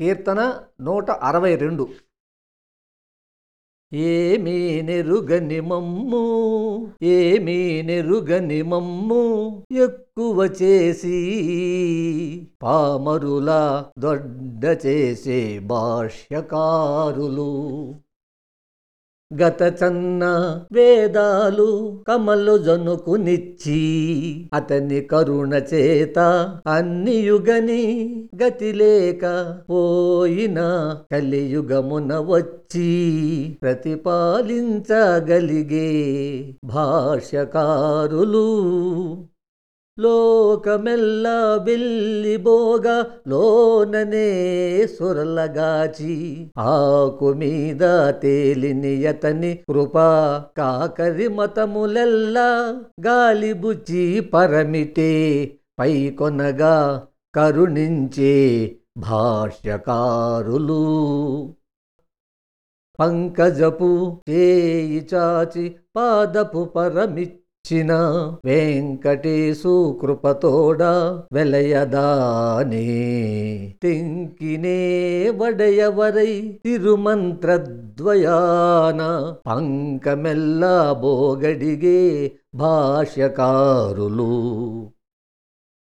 కీర్తన నూట అరవై రెండు. ఏమీ నెరుగని మమ్ము ఏమీ నెరుగని మమ్ము ఎక్కువ చేసి పామరుల దొడ్డ చేసే భాష్యకారులు. గత చన్న వేదాలు కమలు జనుకునిచ్చి అతని కరుణ చేత అన్ని యుగని గతి లేక పోయిన కలియుగమున వచ్చి ప్రతిపాలించగలిగే భాష్యకారులు. లోకమెల్లా వెళ్ళిబోగా లోననే సురలగాచి ఆకు మీద తేలిని అతని కృపా కాకరి మతములెల్లా గాలిబుచ్చి పరమితే పై కొనగా కరుణించే భాష్యకారులు. పంకజపు చేయి చాచి పాదపు పరమిచ్చి చిన వెంకటేశు కృపతోడ వెలయదానే. తింకినే వడయవరై తిరుమంత్రద్వయాన పంకమెల్ల బోగడిగే భాష్యకారులు.